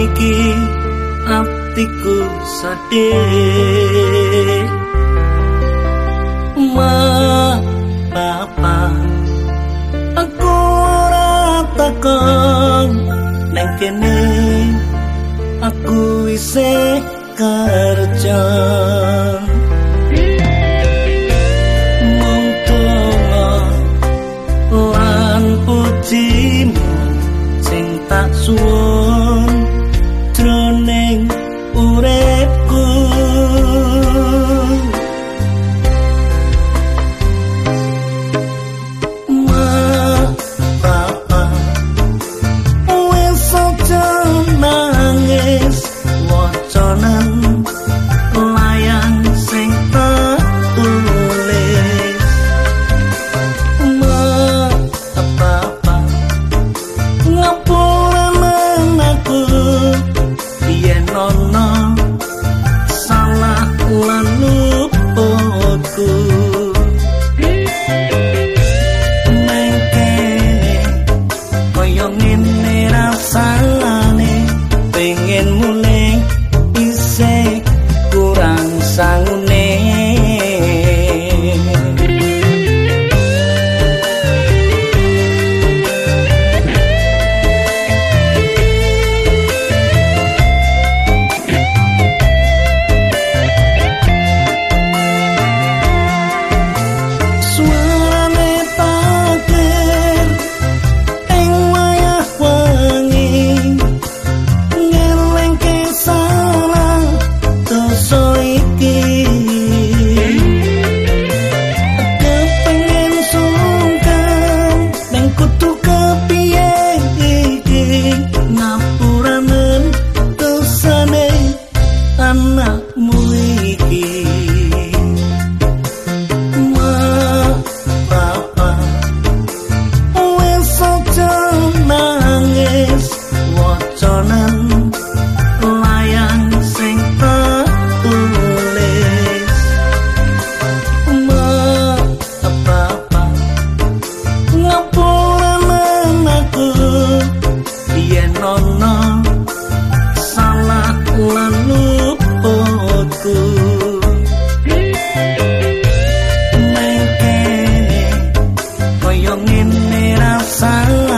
iki atiku sedih ma papa aku ora takon. Nang kene aku isih kerja 每一天 dong ini rasanya